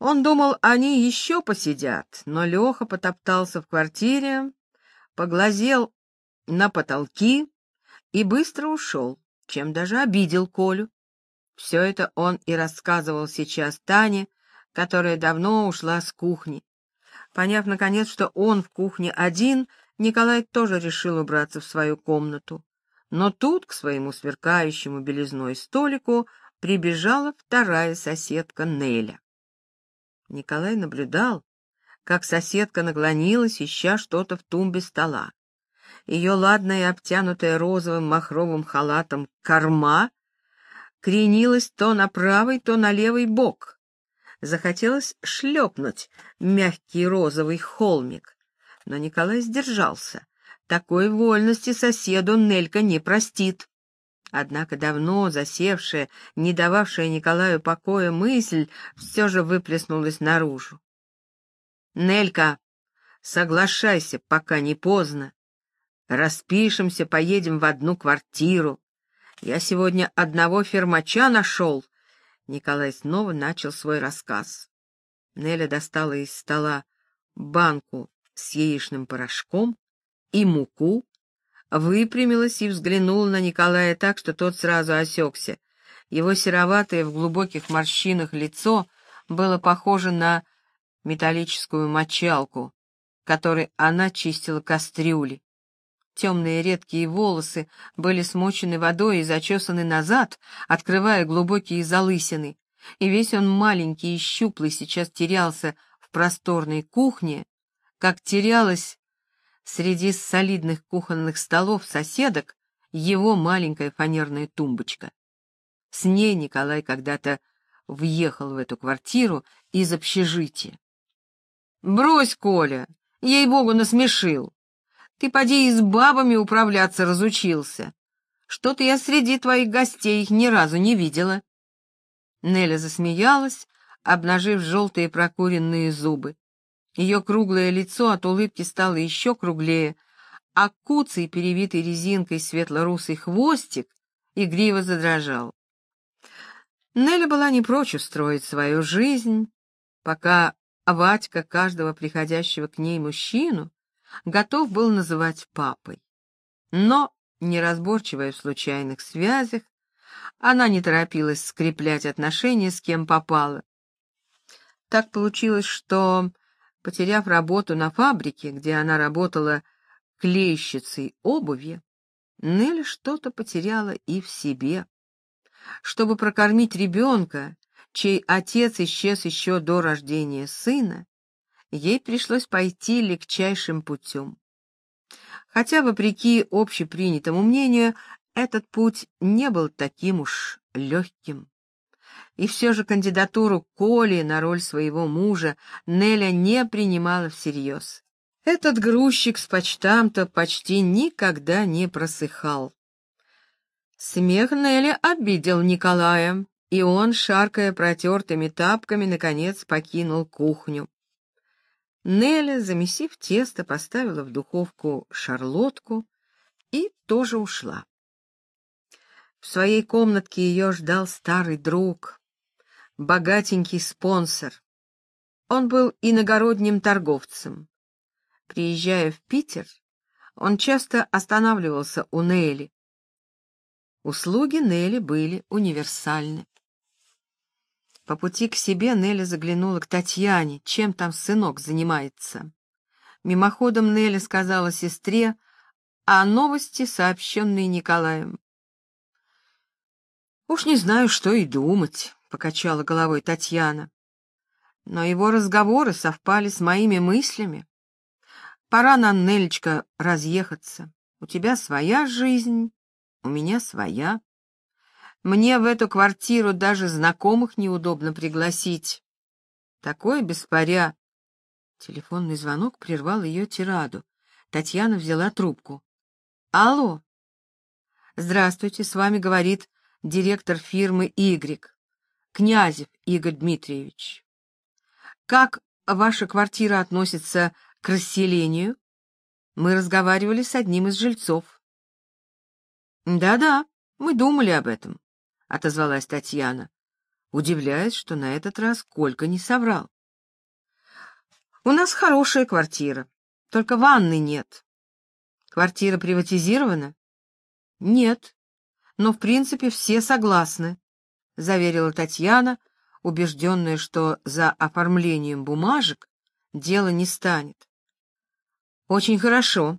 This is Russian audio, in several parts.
Он думал, они еще посидят, но Леха потоптался в квартире, поглазел на потолки и быстро ушел, чем даже обидел Колю. Все это он и рассказывал сейчас Тане, которая давно ушла с кухни. Поняв, наконец, что он в кухне один, Николай тоже решил убраться в свою комнату. Но тут к своему сверкающему белизной столику прибежала вторая соседка Неля. Николай наблюдал, как соседка наклонилась, ища что-то в тумбе стола. Ее ладная, обтянутая розовым махровым халатом корма кренилась то на правый, то на левый бок. Захотелось шлепнуть мягкий розовый холмик, но Николай сдержался. Такой вольности соседу Нелька не простит. Однако давно засевшая, не дававшая Николаю покоя мысль, все же выплеснулась наружу. «Нелька, соглашайся, пока не поздно. Распишемся, поедем в одну квартиру. Я сегодня одного фермача нашел». Николай снова начал свой рассказ. Неля достала из стола банку с яичным порошком и муку, выпрямилась и взглянула на Николая так, что тот сразу осекся. Его сероватое в глубоких морщинах лицо было похоже на металлическую мочалку, которой она чистила кастрюли. Темные редкие волосы были смочены водой и зачесаны назад, открывая глубокие залысины, и весь он маленький и щуплый сейчас терялся в просторной кухне, как терялась Среди солидных кухонных столов соседок его маленькая фанерная тумбочка. С ней Николай когда-то въехал в эту квартиру из общежития. «Брось, Коля, ей-богу, насмешил. Ты поди и с бабами управляться разучился. Что-то я среди твоих гостей их ни разу не видела». Неля засмеялась, обнажив желтые прокуренные зубы. Ее круглое лицо от улыбки стало еще круглее, а куцый, перевитый резинкой светло-русый хвостик игриво задрожал. Нелли была не прочь устроить свою жизнь, пока Вадька каждого приходящего к ней мужчину готов был называть папой. Но, неразборчивая в случайных связях, она не торопилась скреплять отношения с кем попало. Так получилось, что Потеряв работу на фабрике, где она работала клейщицей обуви, Нелли что-то потеряла и в себе. Чтобы прокормить ребенка, чей отец исчез еще до рождения сына, ей пришлось пойти легчайшим путем. Хотя, вопреки общепринятому мнению, этот путь не был таким уж легким. И все же кандидатуру Коли на роль своего мужа Неля не принимала всерьез. Этот грузчик с почтамта почти никогда не просыхал. Смех Неля обидел Николая, и он, шаркая протертыми тапками, наконец покинул кухню. Неля, замесив тесто, поставила в духовку шарлотку и тоже ушла. В своей комнатке ее ждал старый друг, богатенький спонсор. Он был иногородним торговцем. Приезжая в Питер, он часто останавливался у Нелли. Услуги Нелли были универсальны. По пути к себе Нелли заглянула к Татьяне, чем там сынок занимается. Мимоходом Нелли сказала сестре о новости, сообщенной Николаем. «Уж не знаю, что и думать» покачала головой Татьяна. Но его разговоры совпали с моими мыслями. Пора нам, Нелечка, разъехаться. У тебя своя жизнь, у меня своя. Мне в эту квартиру даже знакомых неудобно пригласить. Такое беспоря. Телефонный звонок прервал ее тираду. Татьяна взяла трубку. Алло. Здравствуйте, с вами говорит директор фирмы «Игрек». Князев Игорь Дмитриевич. Как ваша квартира относится к расселению? Мы разговаривали с одним из жильцов. Да-да, мы думали об этом, отозвалась Татьяна. удивляясь, что на этот раз Колька не соврал. «У нас хорошая квартира, только ванны нет. Квартира приватизирована?» «Нет, но в принципе все согласны», — заверила Татьяна, убежденная, что за оформлением бумажек дело не станет. «Очень хорошо.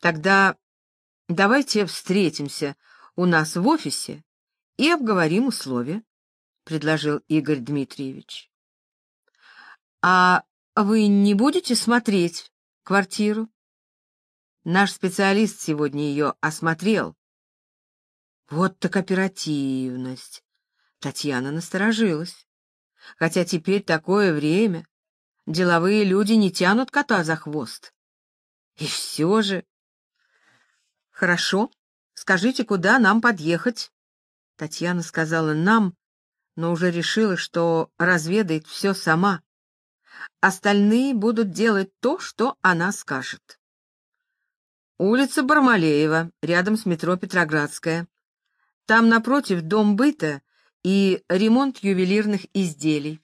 Тогда давайте встретимся у нас в офисе и обговорим условия», — предложил Игорь Дмитриевич. «А вы не будете смотреть квартиру?» Наш специалист сегодня ее осмотрел. Вот так оперативность. Татьяна насторожилась. Хотя теперь такое время. Деловые люди не тянут кота за хвост. И все же... Хорошо, скажите, куда нам подъехать? Татьяна сказала «нам», но уже решила, что разведает все сама. Остальные будут делать то, что она скажет. Улица Бармалеева, рядом с метро Петроградская. Там напротив дом быта и ремонт ювелирных изделий.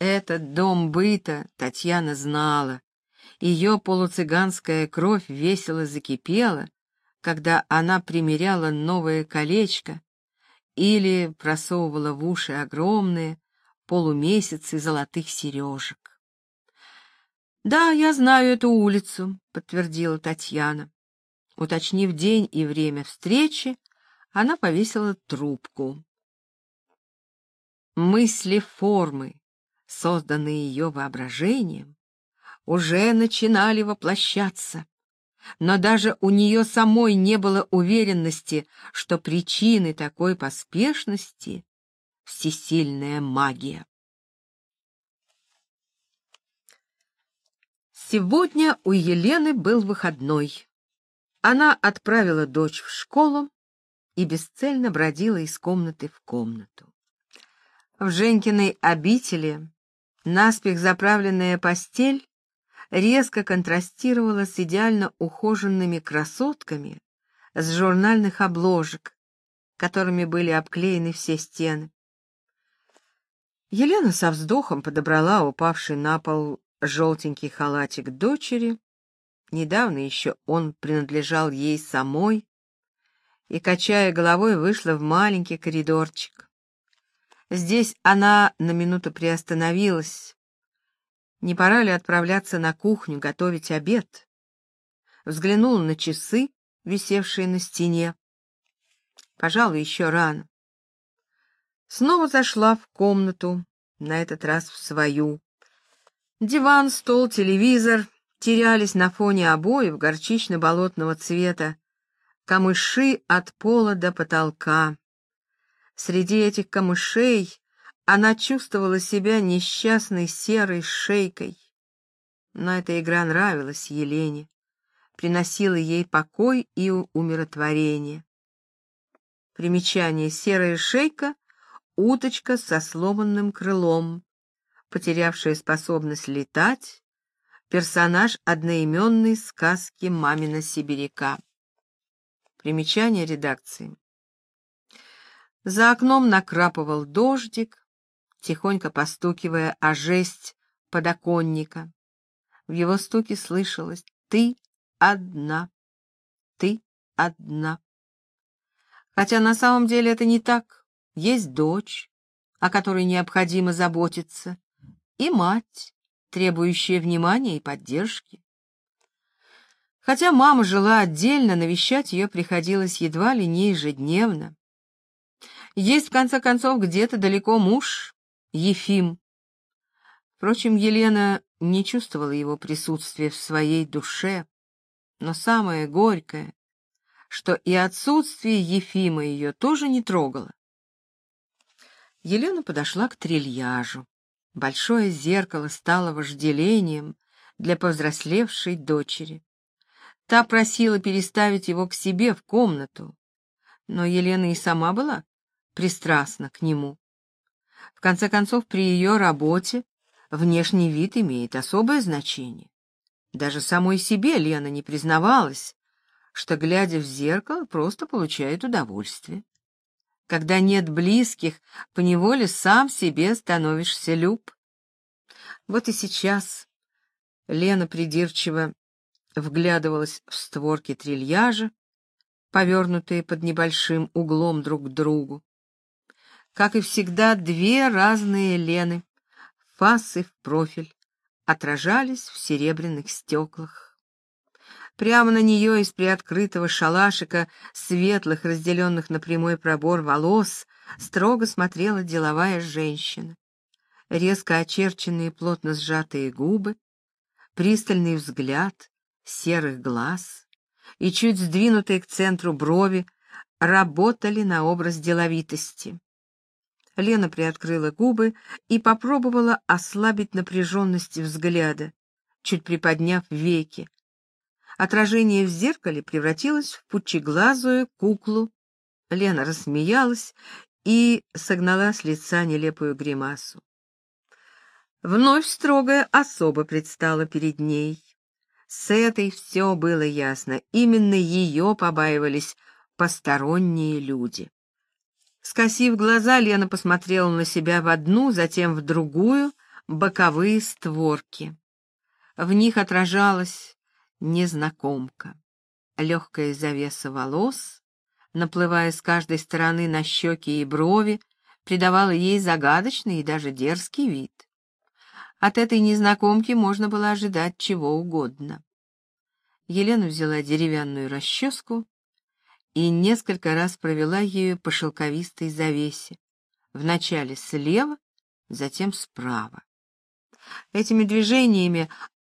Этот дом быта Татьяна знала. Ее полуцыганская кровь весело закипела, когда она примеряла новое колечко или просовывала в уши огромные полумесяцы золотых сережек. «Да, я знаю эту улицу», — подтвердила Татьяна. Уточнив день и время встречи, она повесила трубку. Мысли формы, созданные ее воображением, уже начинали воплощаться, но даже у нее самой не было уверенности, что причины такой поспешности — всесильная магия. Сегодня у Елены был выходной. Она отправила дочь в школу и бесцельно бродила из комнаты в комнату. В Женькиной обители наспех заправленная постель резко контрастировала с идеально ухоженными красотками с журнальных обложек, которыми были обклеены все стены. Елена со вздохом подобрала упавший на пол желтенький халатик дочери. Недавно еще он принадлежал ей самой. И, качая головой, вышла в маленький коридорчик. Здесь она на минуту приостановилась. Не пора ли отправляться на кухню, готовить обед? Взглянула на часы, висевшие на стене. Пожалуй, еще рано. Снова зашла в комнату, на этот раз в свою. Диван, стол, телевизор терялись на фоне обоев горчично-болотного цвета, камыши от пола до потолка. Среди этих камышей она чувствовала себя несчастной серой шейкой. Но эта игра нравилась Елене, приносила ей покой и умиротворение. Примечание «серая шейка» — уточка со сломанным крылом, потерявшая способность летать, персонаж одноименной сказки «Мамина сибиряка». Примечание редакции. За окном накрапывал дождик, тихонько постукивая о жесть подоконника. В его стуке слышалось «ты одна, ты одна». Хотя на самом деле это не так. Есть дочь, о которой необходимо заботиться, и мать, требующая внимания и поддержки. Хотя мама жила отдельно, навещать ее приходилось едва ли не ежедневно. Есть, в конце концов, где-то далеко муж, Ефим. Впрочем, Елена не чувствовала его присутствия в своей душе, но самое горькое, что и отсутствие Ефима ее тоже не трогало. Елена подошла к трильяжу. Большое зеркало стало вожделением для повзрослевшей дочери. Та просила переставить его к себе в комнату, но Елена и сама была пристрастна к нему. В конце концов, при ее работе внешний вид имеет особое значение. Даже самой себе Лена не признавалась, что, глядя в зеркало, просто получает удовольствие. Когда нет близких, поневоле сам себе становишься люб. Вот и сейчас Лена придирчиво вглядывалась в створки трильяжа, повернутые под небольшим углом друг к другу. Как и всегда, две разные Лены, фас и в профиль, отражались в серебряных стеклах. Прямо на нее из приоткрытого шалашика светлых, разделенных на прямой пробор волос, строго смотрела деловая женщина. Резко очерченные плотно сжатые губы, пристальный взгляд серых глаз и чуть сдвинутые к центру брови работали на образ деловитости. Лена приоткрыла губы и попробовала ослабить напряженность взгляда, чуть приподняв веки. Отражение в зеркале превратилось в пучеглазую куклу. Лена рассмеялась и согнала с лица нелепую гримасу. Вновь строгая особа предстала перед ней. С этой все было ясно. Именно ее побаивались посторонние люди. Скосив глаза, Лена посмотрела на себя в одну, затем в другую боковые створки. В них отражалась незнакомка. Легкая завеса волос, наплывая с каждой стороны на щеки и брови, придавала ей загадочный и даже дерзкий вид. От этой незнакомки можно было ожидать чего угодно. Елена взяла деревянную расческу и несколько раз провела ею по шелковистой завесе, вначале слева, затем справа. Этими движениями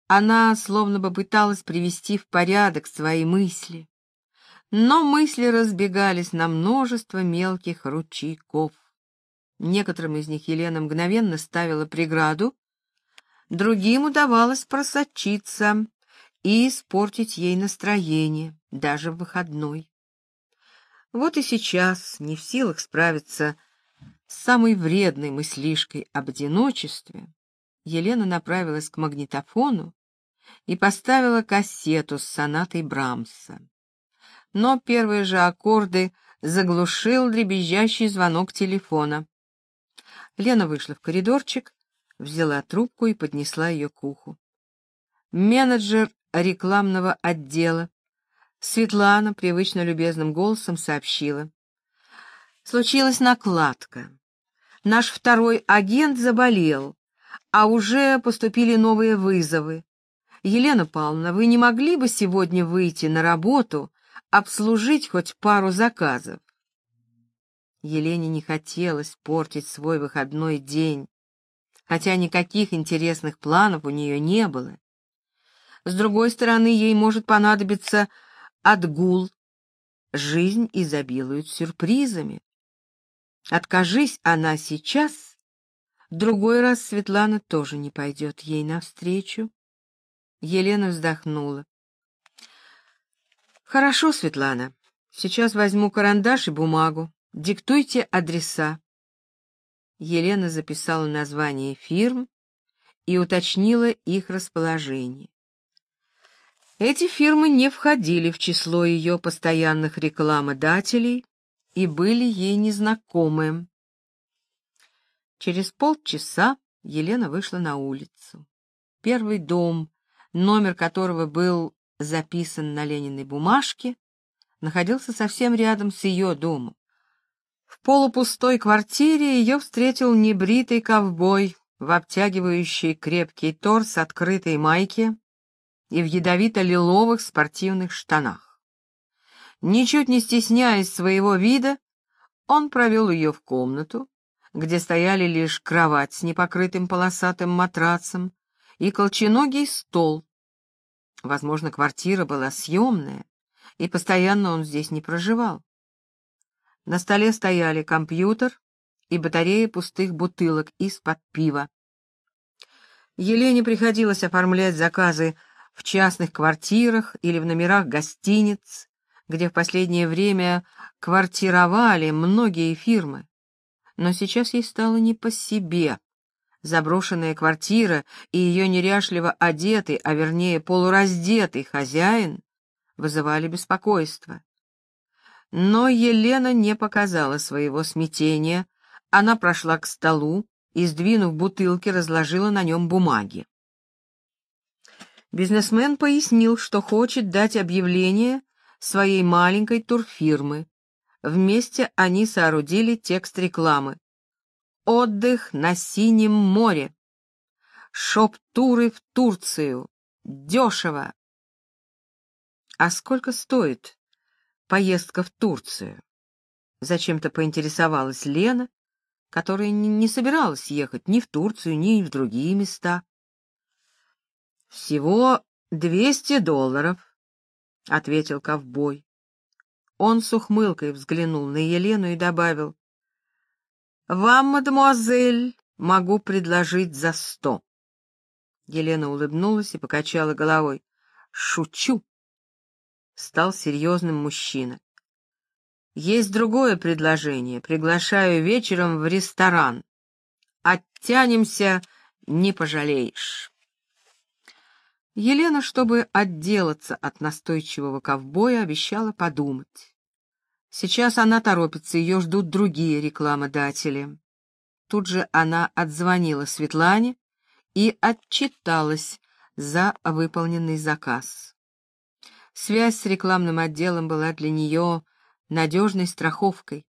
она словно бы пыталась привести в порядок свои мысли, но мысли разбегались на множество мелких ручейков. Некоторым из них Елена мгновенно ставила преграду, Другим удавалось просочиться и испортить ей настроение, даже в выходной. Вот и сейчас, не в силах справиться с самой вредной мыслишкой об одиночестве, Елена направилась к магнитофону и поставила кассету с сонатой Брамса. Но первые же аккорды заглушил дребезжащий звонок телефона. Лена вышла в коридорчик взяла трубку и поднесла ее к уху. Менеджер рекламного отдела Светлана привычно любезным голосом сообщила. Случилась накладка. Наш второй агент заболел, а уже поступили новые вызовы. Елена Павловна, вы не могли бы сегодня выйти на работу, обслужить хоть пару заказов? Елене не хотелось портить свой выходной день, хотя никаких интересных планов у нее не было. С другой стороны, ей может понадобиться отгул. Жизнь изобилует сюрпризами. Откажись она сейчас, другой раз Светлана тоже не пойдет ей навстречу. Елена вздохнула. Хорошо, Светлана, сейчас возьму карандаш и бумагу. Диктуйте адреса. Елена записала название фирм и уточнила их расположение. Эти фирмы не входили в число ее постоянных рекламодателей и были ей незнакомы. Через полчаса Елена вышла на улицу. Первый дом, номер которого был записан на Лениной бумажке, находился совсем рядом с ее домом. Полупустой квартире ее встретил небритый ковбой в обтягивающей крепкий торс открытой майке и в ядовито-лиловых спортивных штанах. Ничуть не стесняясь своего вида, он провел ее в комнату, где стояли лишь кровать с непокрытым полосатым матрацем и колченогий стол. Возможно, квартира была съемная, и постоянно он здесь не проживал. На столе стояли компьютер и батарея пустых бутылок из-под пива. Елене приходилось оформлять заказы в частных квартирах или в номерах гостиниц, где в последнее время квартировали многие фирмы. Но сейчас ей стало не по себе. Заброшенная квартира и ее неряшливо одетый, а вернее полураздетый хозяин вызывали беспокойство. Но Елена не показала своего смятения. Она прошла к столу и, сдвинув бутылки, разложила на нем бумаги. Бизнесмен пояснил, что хочет дать объявление своей маленькой турфирмы. Вместе они соорудили текст рекламы. «Отдых на Синем море». «Шоп-туры в Турцию». «Дешево». «А сколько стоит поездка в Турцию?» Зачем-то поинтересовалась Лена, которая не собиралась ехать ни в Турцию, ни в другие места. «Всего двести долларов», — ответил ковбой. Он с ухмылкой взглянул на Елену и добавил, «Вам, мадемуазель, могу предложить за сто». Елена улыбнулась и покачала головой. «Шучу!» Стал серьезным мужчина. «Есть другое предложение. Приглашаю вечером в ресторан. Оттянемся, не пожалеешь». Елена, чтобы отделаться от настойчивого ковбоя, обещала подумать. Сейчас она торопится, ее ждут другие рекламодатели. Тут же она отзвонила Светлане и отчиталась за выполненный заказ. Связь с рекламным отделом была для нее надежной страховкой.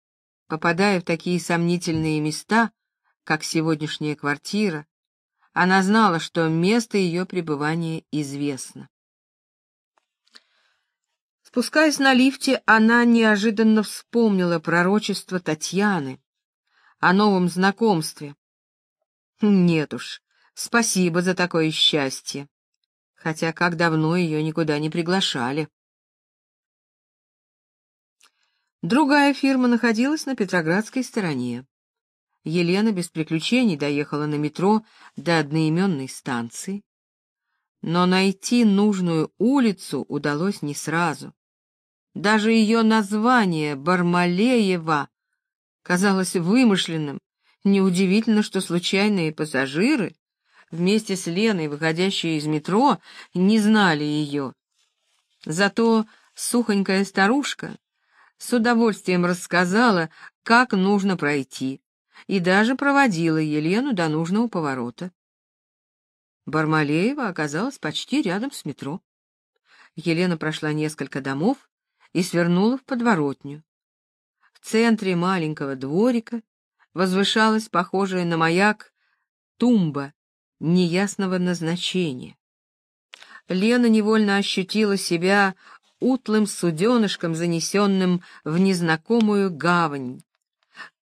Попадая в такие сомнительные места, как сегодняшняя квартира, она знала, что место ее пребывания известно. Спускаясь на лифте, она неожиданно вспомнила пророчество Татьяны о новом знакомстве. Нет уж, спасибо за такое счастье. Хотя как давно ее никуда не приглашали. Другая фирма находилась на Петроградской стороне. Елена без приключений доехала на метро до одноименной станции. Но найти нужную улицу удалось не сразу. Даже ее название Бармалеева казалось вымышленным. Неудивительно, что случайные пассажиры, вместе с Леной, выходящие из метро, не знали ее. Зато сухонькая старушка с удовольствием рассказала, как нужно пройти, и даже проводила Елену до нужного поворота. Бармалеева оказалась почти рядом с метро. Елена прошла несколько домов и свернула в подворотню. В центре маленького дворика возвышалась похожая на маяк тумба неясного назначения. Лена невольно ощутила себя утлым суденышком, занесенным в незнакомую гавань.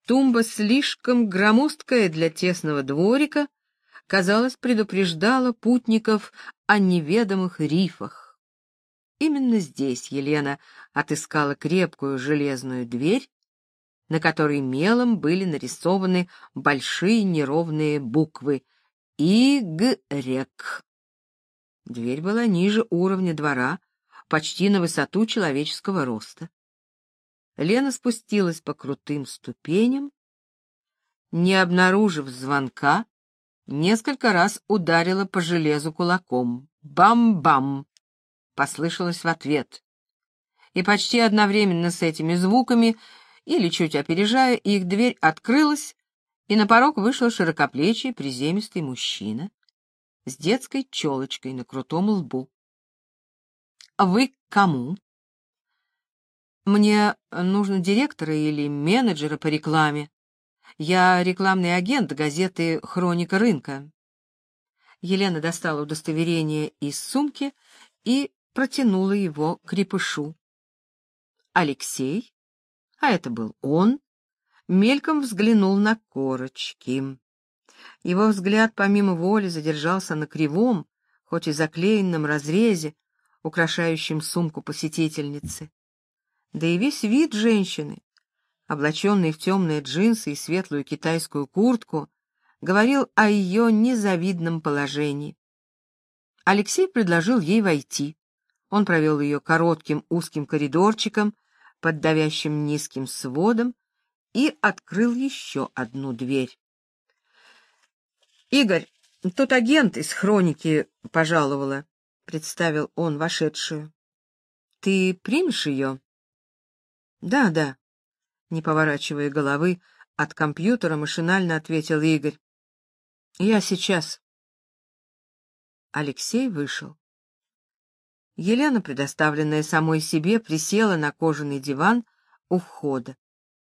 Тумба слишком громоздкая для тесного дворика, казалось, предупреждала путников о неведомых рифах. Именно здесь Елена отыскала крепкую железную дверь, на которой мелом были нарисованы большие неровные буквы «Игрек». Дверь была ниже уровня двора, почти на высоту человеческого роста. Лена спустилась по крутым ступеням, не обнаружив звонка, несколько раз ударила по железу кулаком. «Бам-бам!» — послышалось в ответ. И почти одновременно с этими звуками, или чуть опережая их, дверь открылась, и на порог вышел широкоплечий приземистый мужчина с детской челочкой на крутом лбу. «Вы к кому?» Мне нужно директора или менеджера по рекламе. Я рекламный агент газеты «Хроника рынка». Елена достала удостоверение из сумки и протянула его крепышу. Алексей, а это был он, мельком взглянул на корочки. Его взгляд помимо воли задержался на кривом, хоть и заклеенном разрезе, украшающем сумку посетительницы да и весь вид женщины, облаченной в темные джинсы и светлую китайскую куртку, говорил о ее незавидном положении. Алексей предложил ей войти. Он провел ее коротким узким коридорчиком под давящим низким сводом и открыл еще одну дверь. «Игорь, тут агент из хроники пожаловала», — представил он вошедшую. «Ты примешь ее?» Да, да. Не поворачивая головы от компьютера, машинально ответил Игорь. Я сейчас. Алексей вышел. Елена, предоставленная самой себе, присела на кожаный диван у входа.